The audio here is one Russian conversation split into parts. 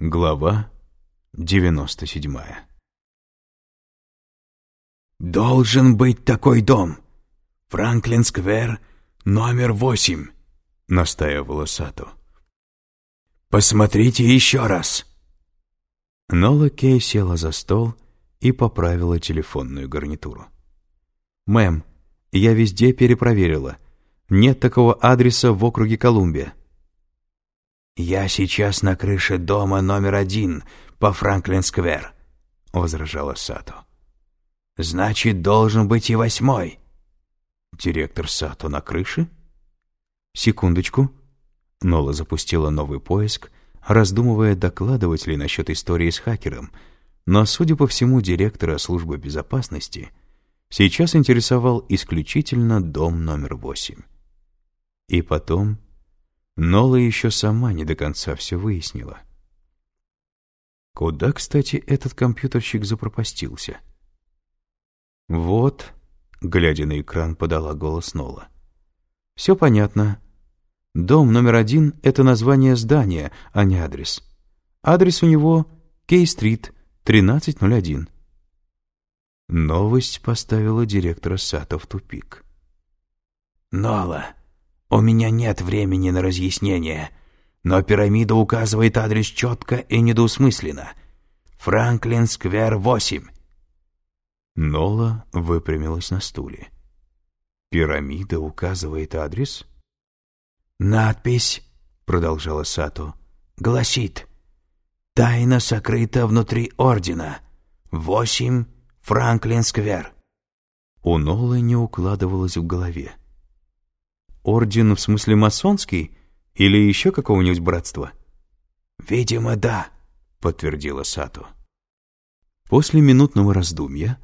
Глава 97 «Должен быть такой дом! Франклин-сквер, номер восемь!» — настаивала Сато. «Посмотрите еще раз!» Нола Кей села за стол и поправила телефонную гарнитуру. «Мэм, я везде перепроверила. Нет такого адреса в округе Колумбия». «Я сейчас на крыше дома номер один по Франклин-сквер», — возражала Сато. «Значит, должен быть и восьмой». «Директор Сато на крыше?» «Секундочку». Нола запустила новый поиск, раздумывая, докладывать ли насчет истории с хакером, но, судя по всему, директора службы безопасности сейчас интересовал исключительно дом номер восемь. И потом Нола еще сама не до конца все выяснила. Куда, кстати, этот компьютерщик запропастился? «Вот», — глядя на экран, подала голос Нола. «Все понятно. Дом номер один — это название здания, а не адрес. Адрес у него — Кей-стрит, 1301». Новость поставила директора Сато в тупик. «Нола, у меня нет времени на разъяснение, но пирамида указывает адрес четко и недвусмысленно. Франклин-сквер, 8. Нола выпрямилась на стуле. «Пирамида указывает адрес?» «Надпись», — продолжала Сато, — «гласит, «Тайна сокрыта внутри Ордена. 8. Франклин-сквер». У Нолы не укладывалось в голове. Орден в смысле масонский или еще какого-нибудь братства? «Видимо, да», — подтвердила Сато. После минутного раздумья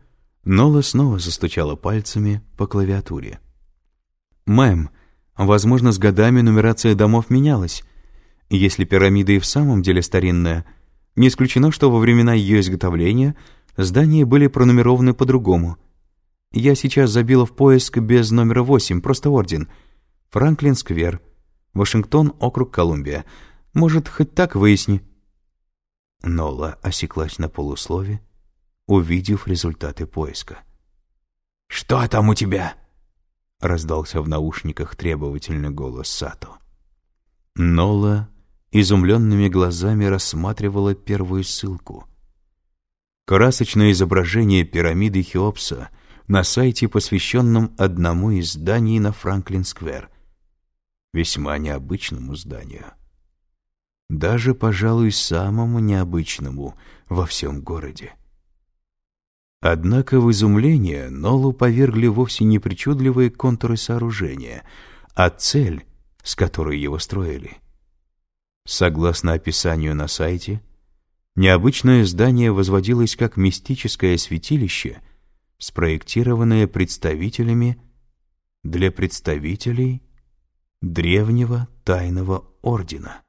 Нола снова застучала пальцами по клавиатуре. «Мэм, возможно, с годами нумерация домов менялась. Если пирамида и в самом деле старинная, не исключено, что во времена ее изготовления здания были пронумерованы по-другому. Я сейчас забила в поиск без номера 8, просто орден — Франклин-сквер, Вашингтон, округ Колумбия. Может, хоть так выясни». Нола осеклась на полуслове, увидев результаты поиска. «Что там у тебя?» — раздался в наушниках требовательный голос Сато. Нола изумленными глазами рассматривала первую ссылку. Красочное изображение пирамиды Хеопса на сайте, посвященном одному из зданий на Франклин-сквер — весьма необычному зданию. Даже, пожалуй, самому необычному во всем городе. Однако в изумление Нолу повергли вовсе не причудливые контуры сооружения, а цель, с которой его строили. Согласно описанию на сайте, необычное здание возводилось как мистическое святилище, спроектированное представителями для представителей древнего тайного ордена.